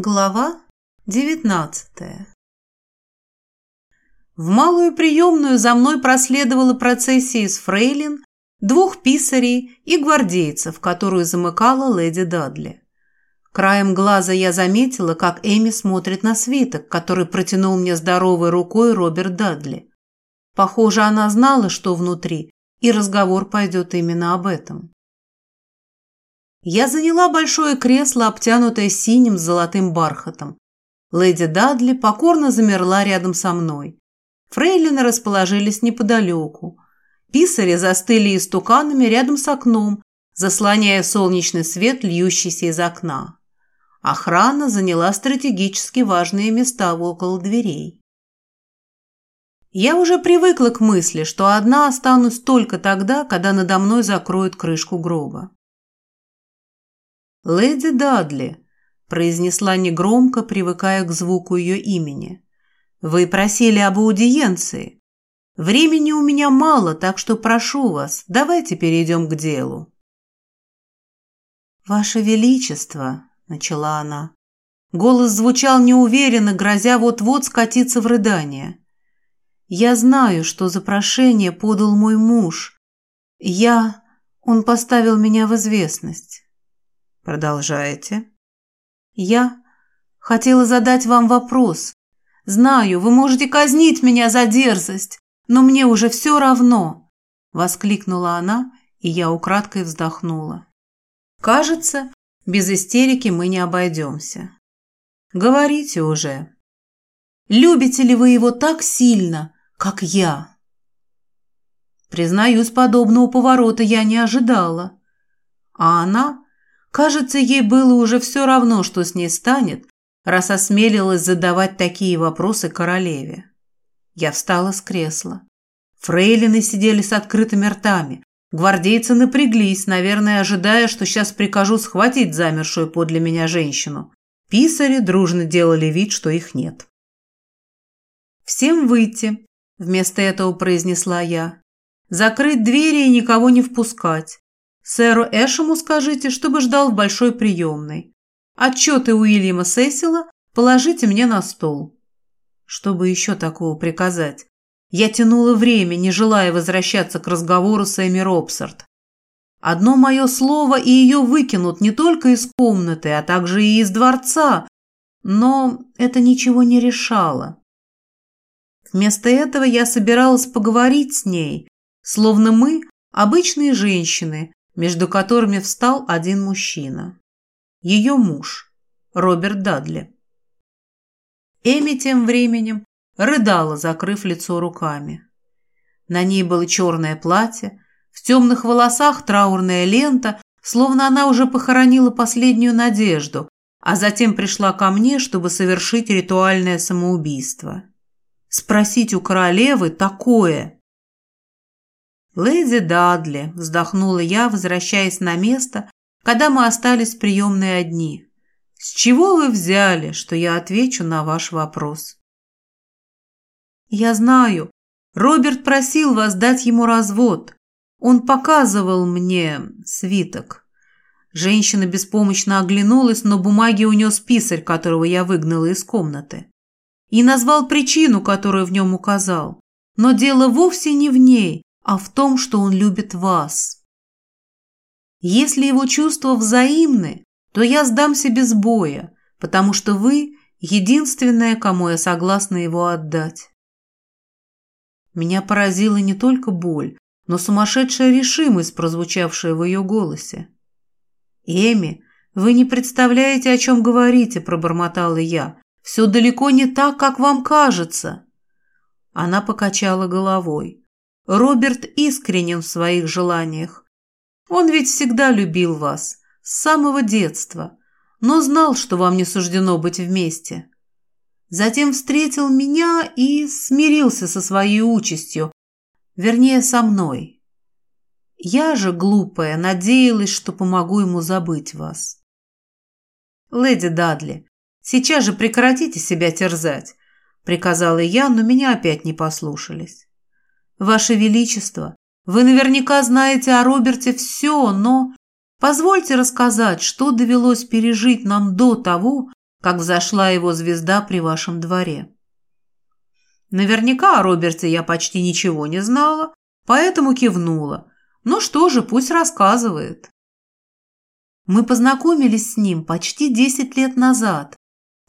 Глава девятнадцатая В малую приемную за мной проследовала процессия из фрейлин, двух писарей и гвардейцев, которую замыкала леди Дадли. Краем глаза я заметила, как Эми смотрит на свиток, который протянул мне здоровой рукой Роберт Дадли. Похоже, она знала, что внутри, и разговор пойдет именно об этом. Я заняла большое кресло, обтянутое синим с золотым бархатом. Леди Дадли покорно замерла рядом со мной. Фрейлины расположились неподалеку. Писари застыли истуканами рядом с окном, заслоняя солнечный свет, льющийся из окна. Охрана заняла стратегически важные места около дверей. Я уже привыкла к мысли, что одна останусь только тогда, когда надо мной закроют крышку гроба. «Леди Дадли», – произнесла негромко, привыкая к звуку ее имени. «Вы просили об аудиенции. Времени у меня мало, так что прошу вас, давайте перейдем к делу». «Ваше Величество», – начала она. Голос звучал неуверенно, грозя вот-вот скатиться в рыдание. «Я знаю, что за прошение подал мой муж. Я... Он поставил меня в известность. Продолжаете. Я хотела задать вам вопрос. Знаю, вы можете казнить меня за дерзость, но мне уже все равно, воскликнула она, и я украдкой вздохнула. Кажется, без истерики мы не обойдемся. Говорите уже. Любите ли вы его так сильно, как я? Признаюсь, подобного поворота я не ожидала. А она Кажется, ей было уже все равно, что с ней станет, раз осмелилась задавать такие вопросы королеве. Я встала с кресла. Фрейлины сидели с открытыми ртами. Гвардейцы напряглись, наверное, ожидая, что сейчас прикажу схватить замершую подле меня женщину. Писари дружно делали вид, что их нет. «Всем выйти», – вместо этого произнесла я. «Закрыть двери и никого не впускать. Сэру Эшему скажите, чтобы ждал в большой приемной. Отчеты Уильяма Сесила положите мне на стол. Чтобы еще такого приказать? Я тянула время, не желая возвращаться к разговору с Эми Робсарт. Одно мое слово, и ее выкинут не только из комнаты, а также и из дворца. Но это ничего не решало. Вместо этого я собиралась поговорить с ней, словно мы – обычные женщины, между которыми встал один мужчина. Ее муж, Роберт Дадли. Эми тем временем рыдала, закрыв лицо руками. На ней было черное платье, в темных волосах траурная лента, словно она уже похоронила последнюю надежду, а затем пришла ко мне, чтобы совершить ритуальное самоубийство. Спросить у королевы такое – «Леди Дадли», – вздохнула я, возвращаясь на место, когда мы остались в приемной одни. «С чего вы взяли, что я отвечу на ваш вопрос?» «Я знаю. Роберт просил вас дать ему развод. Он показывал мне свиток». Женщина беспомощно оглянулась, но бумаги унес писарь, которого я выгнала из комнаты. И назвал причину, которую в нем указал. Но дело вовсе не в ней а в том, что он любит вас. Если его чувства взаимны, то я сдамся без боя, потому что вы – единственная, кому я согласна его отдать. Меня поразила не только боль, но сумасшедшая решимость, прозвучавшая в ее голосе. «Эми, вы не представляете, о чем говорите», – пробормотала я. «Все далеко не так, как вам кажется». Она покачала головой. Роберт искренен в своих желаниях. Он ведь всегда любил вас, с самого детства, но знал, что вам не суждено быть вместе. Затем встретил меня и смирился со своей участью, вернее, со мной. Я же, глупая, надеялась, что помогу ему забыть вас. «Леди Дадли, сейчас же прекратите себя терзать», — приказала я, но меня опять не послушались. Ваше Величество, вы наверняка знаете о Роберте все, но позвольте рассказать, что довелось пережить нам до того, как взошла его звезда при вашем дворе. Наверняка о Роберте я почти ничего не знала, поэтому кивнула. Ну что же, пусть рассказывает. Мы познакомились с ним почти 10 лет назад,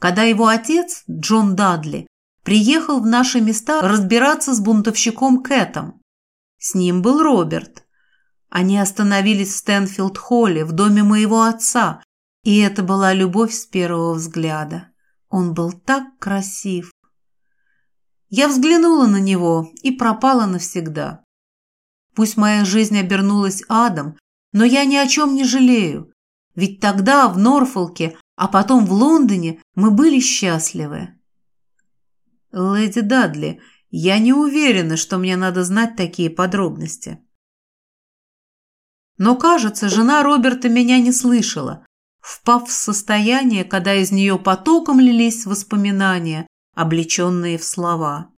когда его отец, Джон Дадли, приехал в наши места разбираться с бунтовщиком Кэтом. С ним был Роберт. Они остановились в Стэнфилд-холле, в доме моего отца, и это была любовь с первого взгляда. Он был так красив. Я взглянула на него и пропала навсегда. Пусть моя жизнь обернулась адом, но я ни о чем не жалею. Ведь тогда в Норфолке, а потом в Лондоне мы были счастливы. Леди Дадли, я не уверена, что мне надо знать такие подробности. Но, кажется, жена Роберта меня не слышала, впав в состояние, когда из нее потоком лились воспоминания, облеченные в слова.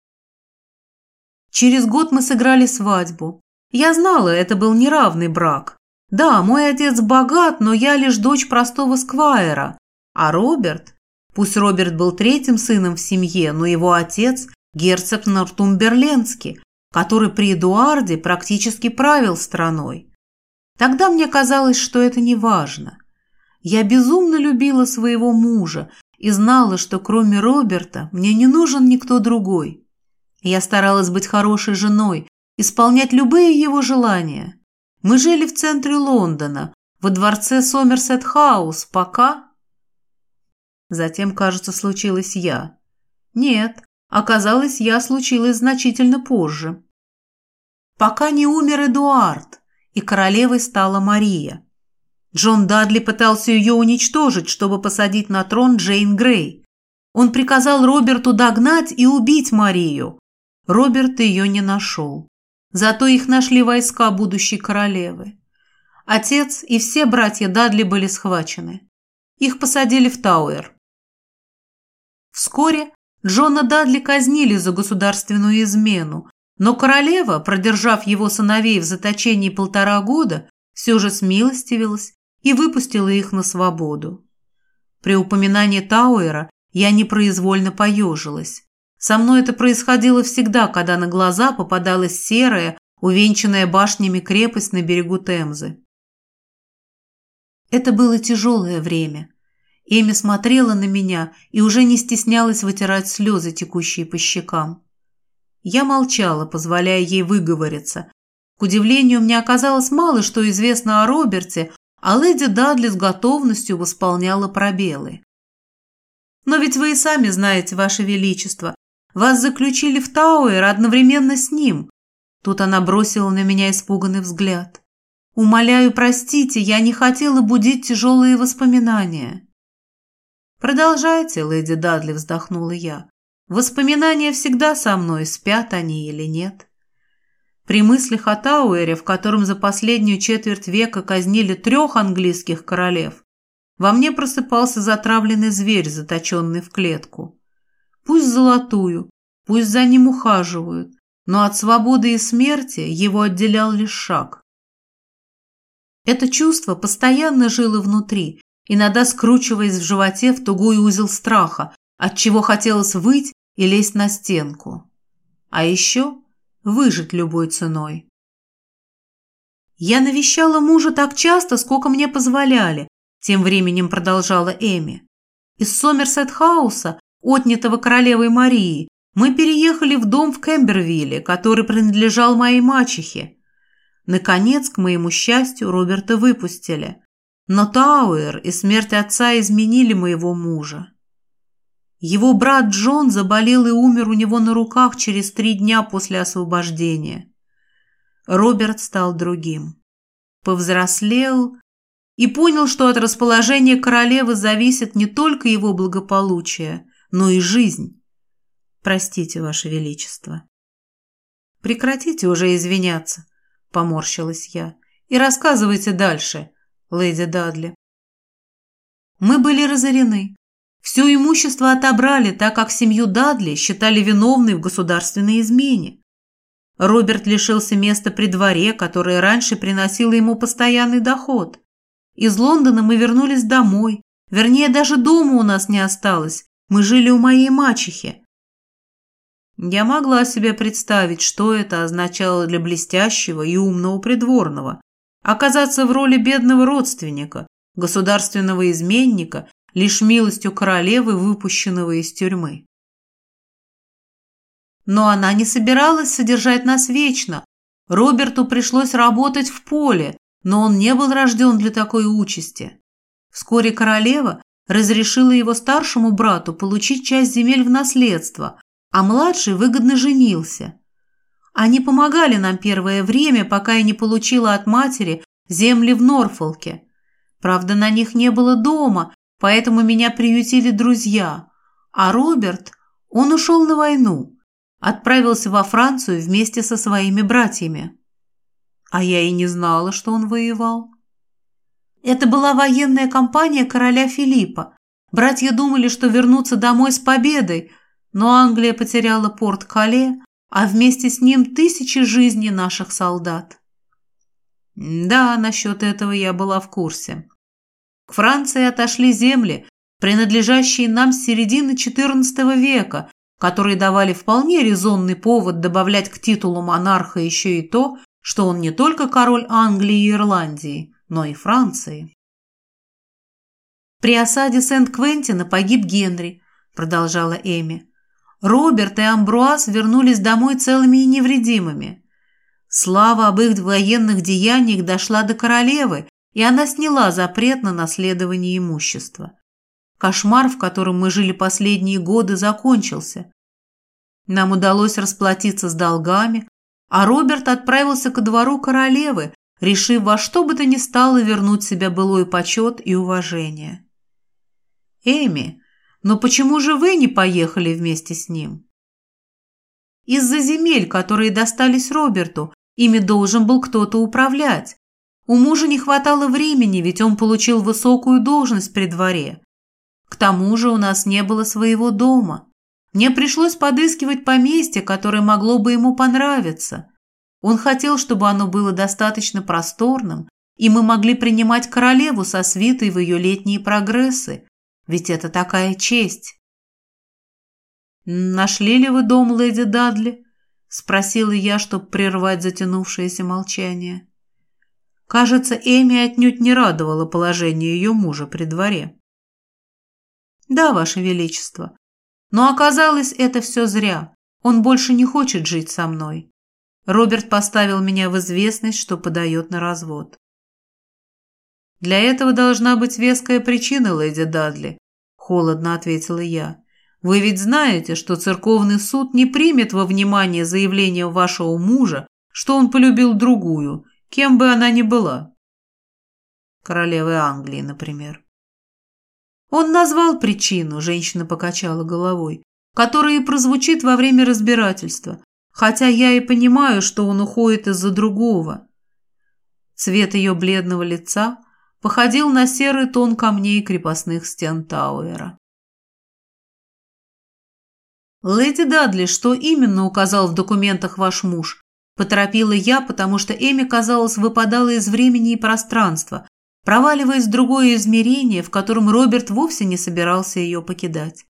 Через год мы сыграли свадьбу. Я знала, это был неравный брак. Да, мой отец богат, но я лишь дочь простого сквайра. А Роберт? Пусть Роберт был третьим сыном в семье, но его отец – герцог Нортумберленский, который при Эдуарде практически правил страной. Тогда мне казалось, что это не важно. Я безумно любила своего мужа и знала, что кроме Роберта мне не нужен никто другой. Я старалась быть хорошей женой, исполнять любые его желания. Мы жили в центре Лондона, во дворце Сомерсет-хаус, пока... Затем, кажется, случилась я. Нет, оказалось, я случилась значительно позже. Пока не умер Эдуард, и королевой стала Мария. Джон Дадли пытался ее уничтожить, чтобы посадить на трон Джейн Грей. Он приказал Роберту догнать и убить Марию. Роберт ее не нашел. Зато их нашли войска будущей королевы. Отец и все братья Дадли были схвачены. Их посадили в Тауэр. Вскоре Джона Дадли казнили за государственную измену, но королева, продержав его сыновей в заточении полтора года, все же смилостивилась и выпустила их на свободу. При упоминании Тауэра я непроизвольно поежилась. Со мной это происходило всегда, когда на глаза попадалась серая, увенчанная башнями крепость на берегу Темзы. Это было тяжелое время. Эми смотрела на меня и уже не стеснялась вытирать слезы, текущие по щекам. Я молчала, позволяя ей выговориться. К удивлению, мне оказалось мало что известно о Роберте, а леди Дадли с готовностью восполняла пробелы. «Но ведь вы и сами знаете, Ваше Величество, вас заключили в Тауэр одновременно с ним». Тут она бросила на меня испуганный взгляд. «Умоляю, простите, я не хотела будить тяжелые воспоминания». «Продолжайте, леди Дадли», – вздохнула я. «Воспоминания всегда со мной, спят они или нет». При мыслях о Тауэре, в котором за последнюю четверть века казнили трех английских королев, во мне просыпался затравленный зверь, заточенный в клетку. Пусть золотую, пусть за ним ухаживают, но от свободы и смерти его отделял лишь шаг. Это чувство постоянно жило внутри, иногда скручиваясь в животе в тугой узел страха, от чего хотелось выть и лезть на стенку. А еще выжить любой ценой. «Я навещала мужа так часто, сколько мне позволяли», тем временем продолжала Эми. «Из Сомерсет-хауса, отнятого королевой Марии, мы переехали в дом в Кембервилле, который принадлежал моей мачехе. Наконец, к моему счастью, Роберта выпустили. Но Тауэр и смерть отца изменили моего мужа. Его брат Джон заболел и умер у него на руках через три дня после освобождения. Роберт стал другим. Повзрослел и понял, что от расположения королевы зависит не только его благополучие, но и жизнь. Простите, Ваше Величество. Прекратите уже извиняться, поморщилась я, и рассказывайте дальше, леди Дадли. Мы были разорены. Все имущество отобрали, так как семью Дадли считали виновной в государственной измене. Роберт лишился места при дворе, которое раньше приносило ему постоянный доход. Из Лондона мы вернулись домой, Вернее, даже дома у нас не осталось. Мы жили у моей мачехи. Я могла себе представить, что это означало для блестящего и умного придворного. Оказаться в роли бедного родственника, государственного изменника, лишь милостью королевы, выпущенного из тюрьмы. Но она не собиралась содержать нас вечно. Роберту пришлось работать в поле, но он не был рожден для такой участи. Вскоре королева разрешила его старшему брату получить часть земель в наследство, а младший выгодно женился. Они помогали нам первое время, пока я не получила от матери земли в Норфолке. Правда, на них не было дома, поэтому меня приютили друзья. А Роберт, он ушел на войну, отправился во Францию вместе со своими братьями. А я и не знала, что он воевал. Это была военная кампания короля Филиппа. Братья думали, что вернутся домой с победой, но Англия потеряла порт Кале, а вместе с ним тысячи жизней наших солдат. Да, насчет этого я была в курсе. К Франции отошли земли, принадлежащие нам с середины XIV века, которые давали вполне резонный повод добавлять к титулу монарха еще и то, что он не только король Англии и Ирландии, но и Франции. «При осаде Сент-Квентина погиб Генри», – продолжала Эми. «Роберт и Амбруаз вернулись домой целыми и невредимыми. Слава об их военных деяниях дошла до королевы, и она сняла запрет на наследование имущества. Кошмар, в котором мы жили последние годы, закончился. Нам удалось расплатиться с долгами, а Роберт отправился ко двору королевы, решив во что бы то ни стало вернуть себе былой почет и уважение. «Эми, но почему же вы не поехали вместе с ним?» «Из-за земель, которые достались Роберту, ими должен был кто-то управлять. У мужа не хватало времени, ведь он получил высокую должность при дворе. К тому же у нас не было своего дома. Мне пришлось подыскивать поместье, которое могло бы ему понравиться. Он хотел, чтобы оно было достаточно просторным, и мы могли принимать королеву со свитой в ее летние прогрессы, ведь это такая честь. «Нашли ли вы дом леди Дадли?» – спросила я, чтобы прервать затянувшееся молчание. Кажется, Эми отнюдь не радовало положение ее мужа при дворе. «Да, Ваше Величество. Но оказалось, это все зря. Он больше не хочет жить со мной. Роберт поставил меня в известность, что подает на развод. «Для этого должна быть веская причина, леди Дадли», – холодно ответила я. «Вы ведь знаете, что церковный суд не примет во внимание заявление вашего мужа, что он полюбил другую, кем бы она ни была. Королевы Англии, например. Он назвал причину, женщина покачала головой, которая и прозвучит во время разбирательства, хотя я и понимаю, что он уходит из-за другого. Цвет ее бледного лица походил на серый тон камней крепостных стен Тауэра. «Леди Дадли, что именно указал в документах ваш муж?» Поторопила я, потому что Эми, казалось, выпадала из времени и пространства, проваливаясь в другое измерение, в котором Роберт вовсе не собирался ее покидать.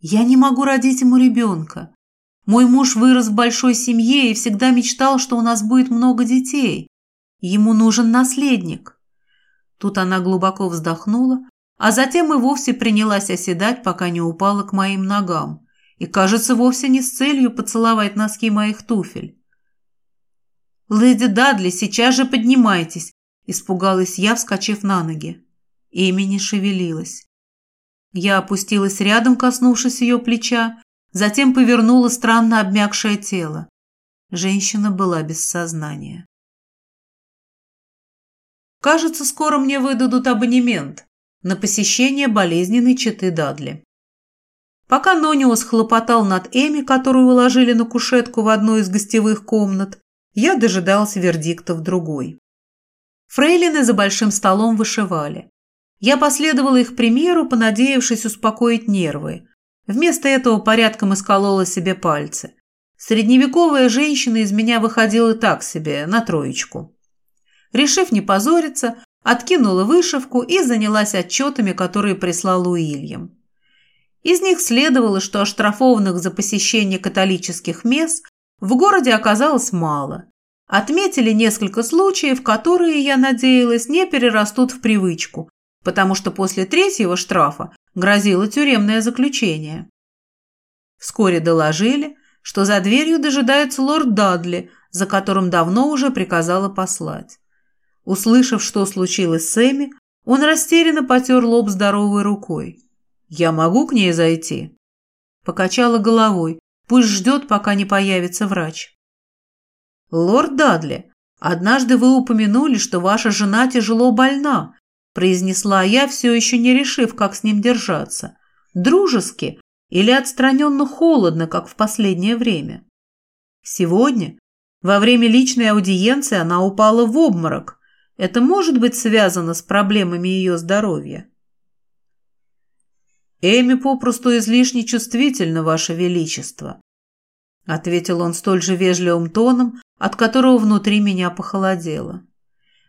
«Я не могу родить ему ребенка. Мой муж вырос в большой семье и всегда мечтал, что у нас будет много детей. Ему нужен наследник. Тут она глубоко вздохнула, а затем и вовсе принялась оседать, пока не упала к моим ногам, и, кажется, вовсе не с целью поцеловать носки моих туфель. «Леди Дадли, сейчас же поднимайтесь!» – испугалась я, вскочив на ноги. Эми не шевелилась. Я опустилась рядом, коснувшись ее плеча, Затем повернула странно обмякшее тело. Женщина была без сознания. Кажется, скоро мне выдадут абонемент на посещение болезненной четы Дадли. Пока Нониус хлопотал над Эми, которую уложили на кушетку в одной из гостевых комнат, я дожидался вердикта в другой. Фрейлины за большим столом вышивали. Я последовала их примеру, понадеявшись успокоить нервы, Вместо этого порядком исколола себе пальцы. Средневековая женщина из меня выходила так себе, на троечку. Решив не позориться, откинула вышивку и занялась отчетами, которые прислал Уильям. Из них следовало, что оштрафованных за посещение католических мес в городе оказалось мало. Отметили несколько случаев, которые, я надеялась, не перерастут в привычку, потому что после третьего штрафа грозило тюремное заключение. Вскоре доложили, что за дверью дожидается лорд Дадли, за которым давно уже приказала послать. Услышав, что случилось с Эми, он растерянно потер лоб здоровой рукой. «Я могу к ней зайти?» Покачала головой. «Пусть ждет, пока не появится врач». «Лорд Дадли, однажды вы упомянули, что ваша жена тяжело больна», произнесла я, все еще не решив, как с ним держаться. «Дружески или отстраненно холодно, как в последнее время?» Сегодня, во время личной аудиенции, она упала в обморок. Это может быть связано с проблемами ее здоровья? «Эми попросту излишне чувствительна, Ваше Величество», ответил он столь же вежливым тоном, от которого внутри меня похолодело.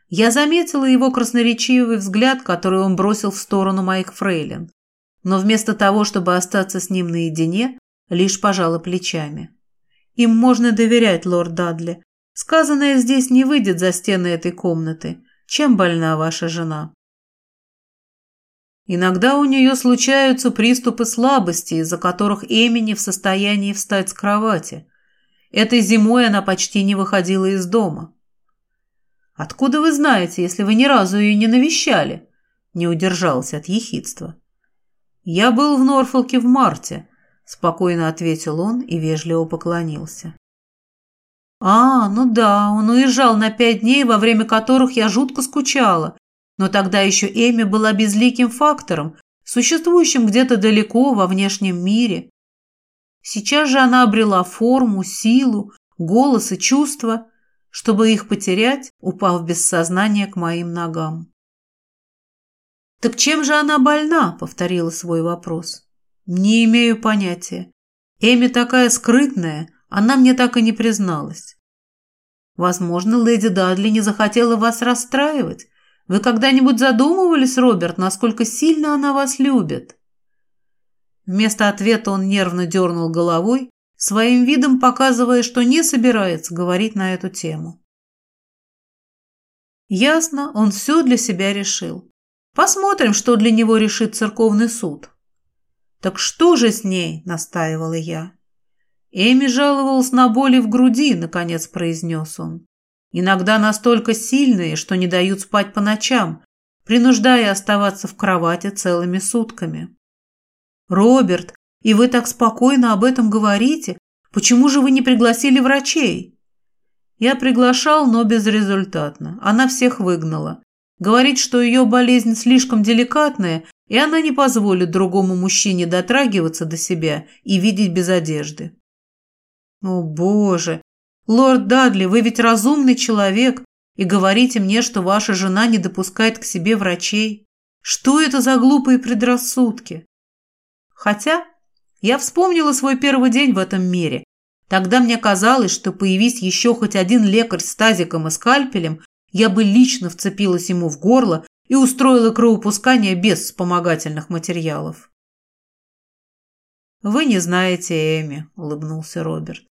Я заметила его красноречивый взгляд, который он бросил в сторону моих фрейлин, но вместо того, чтобы остаться с ним наедине, лишь пожала плечами. Им можно доверять, лорд Дадли. Сказанное здесь не выйдет за стены этой комнаты. Чем больна ваша жена? Иногда у нее случаются приступы слабости, из-за которых Эми не в состоянии встать с кровати. Этой зимой она почти не выходила из дома. «Откуда вы знаете, если вы ни разу ее не навещали?» Не удержался от ехидства. «Я был в Норфолке в марте», – спокойно ответил он и вежливо поклонился. «А, ну да, он уезжал на пять дней, во время которых я жутко скучала, но тогда еще Эми была безликим фактором, существующим где-то далеко во внешнем мире. Сейчас же она обрела форму, силу, голос и чувства, чтобы их потерять, упав без сознания к моим ногам. «Так чем же она больна?» – повторила свой вопрос. «Не имею понятия. Эми такая скрытная, она мне так и не призналась. Возможно, леди Дадли не захотела вас расстраивать, вы когда-нибудь задумывались, Роберт, насколько сильно она вас любит?» Вместо ответа он нервно дернул головой, своим видом показывая, что не собирается говорить на эту тему. Ясно, он все для себя решил. Посмотрим, что для него решит церковный суд. «Так что же с ней?» – настаивала я. Эми жаловалась на боли в груди, наконец произнес он. Иногда настолько сильные, что не дают спать по ночам, принуждая оставаться в кровати целыми сутками. «Роберт, и вы так спокойно об этом говорите? Почему же вы не пригласили врачей?» Я приглашал, но безрезультатно. Она всех выгнала. Говорит, что ее болезнь слишком деликатная, и она не позволит другому мужчине дотрагиваться до себя и видеть без одежды. О, Боже! «Лорд Дадли, вы ведь разумный человек, и говорите мне, что ваша жена не допускает к себе врачей. Что это за глупые предрассудки?» Хотя я вспомнила свой первый день в этом мире. Тогда мне казалось, что появись еще хоть один лекарь с тазиком и скальпелем, я бы лично вцепилась ему в горло и устроила кровопускание без вспомогательных материалов. «Вы не знаете Эми», – улыбнулся Роберт.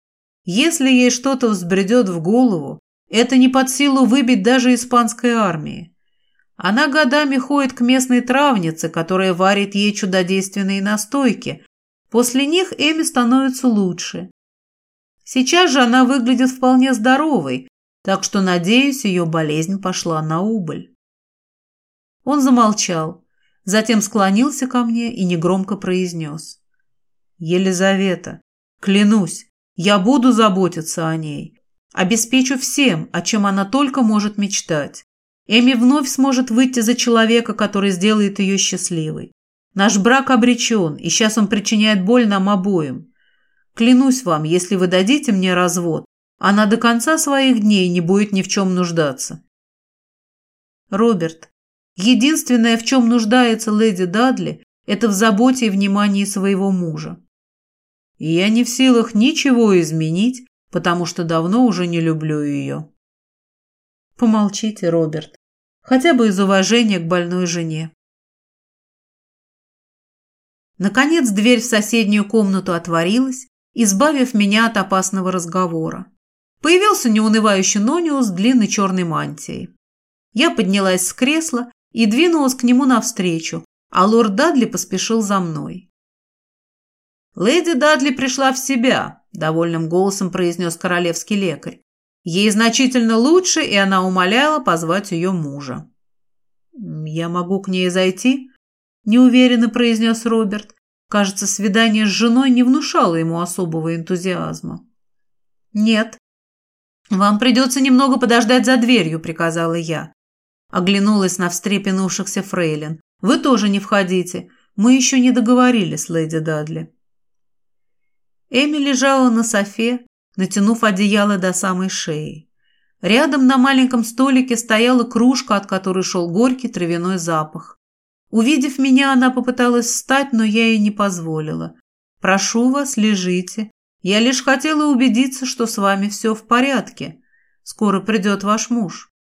Если ей что-то взбредет в голову, это не под силу выбить даже испанской армии. Она годами ходит к местной травнице, которая варит ей чудодейственные настойки. После них Эми становится лучше. Сейчас же она выглядит вполне здоровой, так что, надеюсь, ее болезнь пошла на убыль. Он замолчал, затем склонился ко мне и негромко произнес. «Елизавета, клянусь, я буду заботиться о ней. Обеспечу всем, о чем она только может мечтать. Эми вновь сможет выйти за человека, который сделает ее счастливой. Наш брак обречен, и сейчас он причиняет боль нам обоим. Клянусь вам, если вы дадите мне развод, она до конца своих дней не будет ни в чем нуждаться. Роберт, единственное, в чем нуждается леди Дадли, это в заботе и внимании своего мужа. И я не в силах ничего изменить, потому что давно уже не люблю ее. Помолчите, Роберт. хотя бы из уважения к больной жене. Наконец дверь в соседнюю комнату отворилась, избавив меня от опасного разговора. Появился неунывающий Нониус с длинной черной мантией. Я поднялась с кресла и двинулась к нему навстречу, а лорд Дадли поспешил за мной. «Леди Дадли пришла в себя», – довольным голосом произнес королевский лекарь. Ей значительно лучше, и она умоляла позвать ее мужа. «Я могу к ней зайти?» – неуверенно произнес Роберт. Кажется, свидание с женой не внушало ему особого энтузиазма. «Нет. Вам придется немного подождать за дверью», – приказала я. Оглянулась на встрепенувшихся фрейлин. «Вы тоже не входите. Мы еще не договорились, леди Дадли». Эми лежала на софе, натянув одеяло до самой шеи. Рядом на маленьком столике стояла кружка, от которой шел горький травяной запах. Увидев меня, она попыталась встать, но я ей не позволила. «Прошу вас, лежите. Я лишь хотела убедиться, что с вами все в порядке. Скоро придет ваш муж».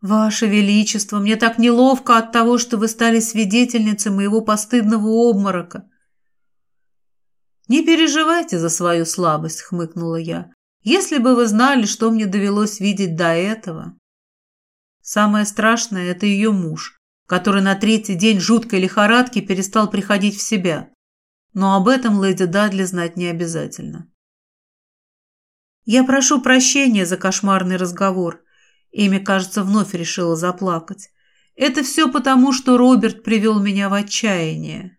«Ваше Величество, мне так неловко от того, что вы стали свидетельницей моего постыдного обморока. «Не переживайте за свою слабость», — хмыкнула я. «Если бы вы знали, что мне довелось видеть до этого». Самое страшное – это ее муж, который на третий день жуткой лихорадки перестал приходить в себя. Но об этом леди Дадли знать не обязательно. «Я прошу прощения за кошмарный разговор», Эми, кажется, вновь решила заплакать. «Это все потому, что Роберт привел меня в отчаяние».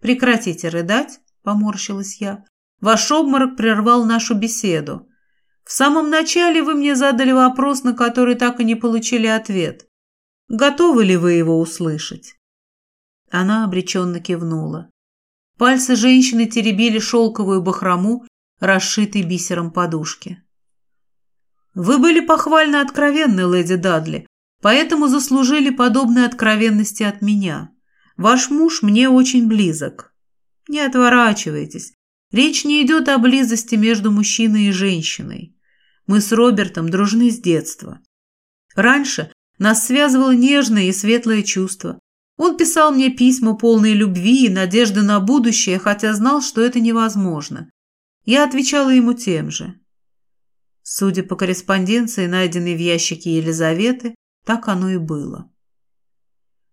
«Прекратите рыдать – поморщилась я. «Ваш обморок прервал нашу беседу. В самом начале вы мне задали вопрос, на который так и не получили ответ. Готовы ли вы его услышать?» Она обреченно кивнула. Пальцы женщины теребили шелковую бахрому, расшитой бисером подушки. «Вы были похвально откровенны, леди Дадли, поэтому заслужили подобной откровенности от меня. Ваш муж мне очень близок». Не отворачивайтесь. Речь не идет о близости между мужчиной и женщиной. Мы с Робертом дружны с детства. Раньше нас связывало нежное и светлое чувство. Он писал мне письма, полные любви и надежды на будущее, хотя знал, что это невозможно. Я отвечала ему тем же. Судя по корреспонденции, найденной в ящике Елизаветы, так оно и было.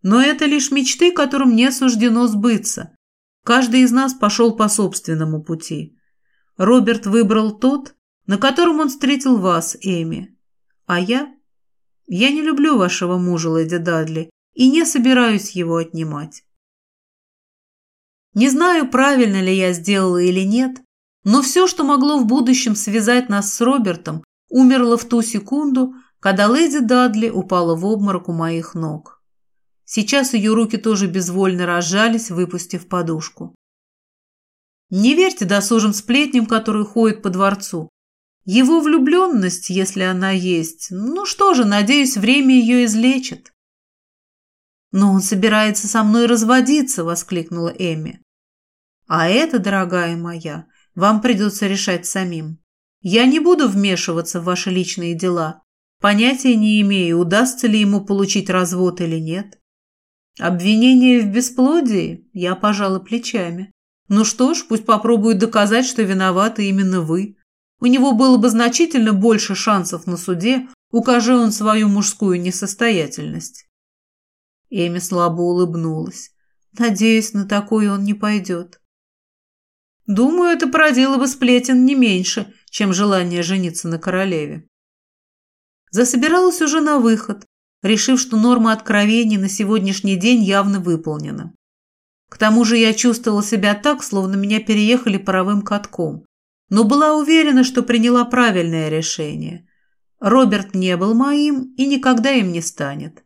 Но это лишь мечты, которым не суждено сбыться. Каждый из нас пошел по собственному пути. Роберт выбрал тот, на котором он встретил вас, Эми. А я? Я не люблю вашего мужа, леди Дадли, и не собираюсь его отнимать. Не знаю, правильно ли я сделала или нет, но все, что могло в будущем связать нас с Робертом, умерло в ту секунду, когда леди Дадли упала в обморок у моих ног. Сейчас ее руки тоже безвольно разжались, выпустив подушку. Не верьте досужим сплетням, которые ходят по дворцу. Его влюбленность, если она есть, ну что же, надеюсь, время ее излечит. «Но он собирается со мной разводиться!» – воскликнула Эми. «А это, дорогая моя, вам придется решать самим. Я не буду вмешиваться в ваши личные дела. Понятия не имею, удастся ли ему получить развод или нет. Обвинение в бесплодии? Я пожала плечами. Ну что ж, пусть попробует доказать, что виноваты именно вы. У него было бы значительно больше шансов на суде, укажи он свою мужскую несостоятельность. Эми слабо улыбнулась. Надеюсь, на такой он не пойдет. Думаю, это породило бы сплетен не меньше, чем желание жениться на королеве. Засобиралась уже на выход, решив, что норма откровений на сегодняшний день явно выполнена. К тому же я чувствовала себя так, словно меня переехали паровым катком, но была уверена, что приняла правильное решение. Роберт не был моим и никогда им не станет.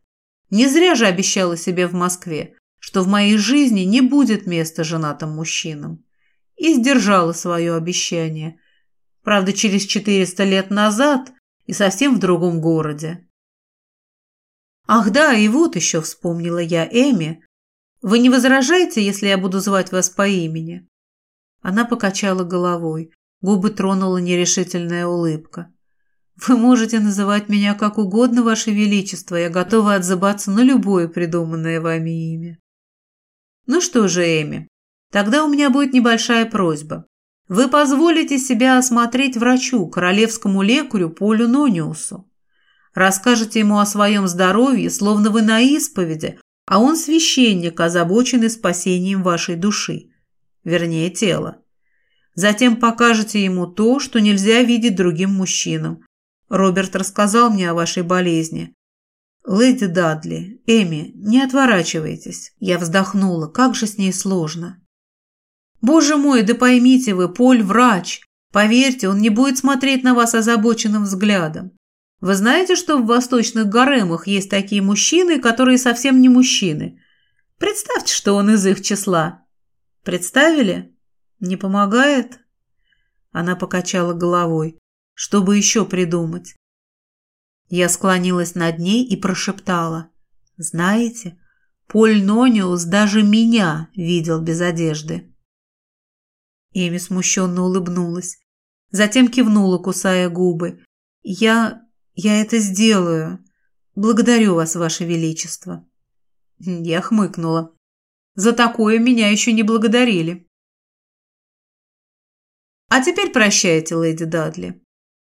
Не зря же обещала себе в Москве, что в моей жизни не будет места женатым мужчинам. И сдержала свое обещание. Правда, через 400 лет назад и совсем в другом городе. «Ах да, и вот еще вспомнила я Эми. Вы не возражаете, если я буду звать вас по имени?» Она покачала головой. Губы тронула нерешительная улыбка. Вы можете называть меня как угодно, Ваше Величество, я готова отзываться на любое придуманное вами имя. Ну что же, Эми, тогда у меня будет небольшая просьба. Вы позволите себя осмотреть врачу, королевскому лекарю Полю Нониусу. Расскажете ему о своем здоровье, словно вы на исповеди, а он священник, озабоченный спасением вашей души, вернее тела. Затем покажете ему то, что нельзя видеть другим мужчинам. Роберт рассказал мне о вашей болезни. Леди Дадли, Эми, не отворачивайтесь. Я вздохнула, как же с ней сложно. Боже мой, да поймите вы, Поль врач. Поверьте, он не будет смотреть на вас озабоченным взглядом. Вы знаете, что в восточных гаремах есть такие мужчины, которые совсем не мужчины? Представьте, что он из их числа. Представили? Не помогает? Она покачала головой. Чтобы еще придумать? Я склонилась над ней и прошептала. Знаете, Поль Нониус даже меня видел без одежды. Эми смущенно улыбнулась. Затем кивнула, кусая губы. «Я... «Я это сделаю. Благодарю вас, Ваше Величество». Я хмыкнула. «За такое меня еще не благодарили». «А теперь прощайте, леди Дадли.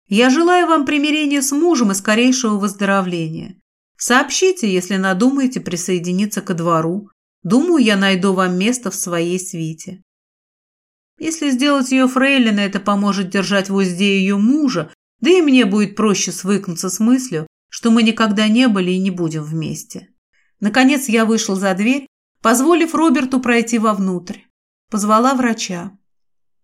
Я желаю вам примирения с мужем и скорейшего выздоровления. Сообщите, если надумаете присоединиться ко двору. Думаю, я найду вам место в своей свите. Если сделать ее фрейлиной, это поможет держать в узде ее мужа да и мне будет проще свыкнуться с мыслью, что мы никогда не были и не будем вместе. Наконец я вышел за дверь, позволив Роберту пройти вовнутрь. Позвала врача.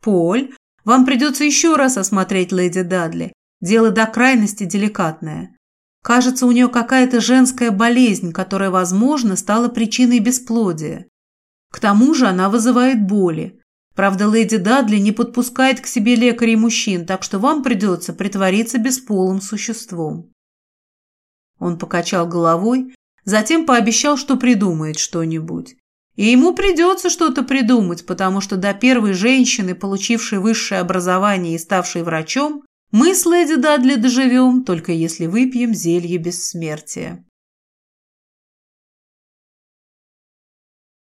«Поль, вам придется еще раз осмотреть леди Дадли. Дело до крайности деликатное. Кажется, у нее какая-то женская болезнь, которая, возможно, стала причиной бесплодия. К тому же она вызывает боли. Правда, леди Дадли не подпускает к себе лекарей мужчин, так что вам придется притвориться бесполым существом. Он покачал головой, затем пообещал, что придумает что-нибудь. И ему придется что-то придумать, потому что до первой женщины, получившей высшее образование и ставшей врачом, мы с леди Дадли доживем, только если выпьем зелье бессмертия.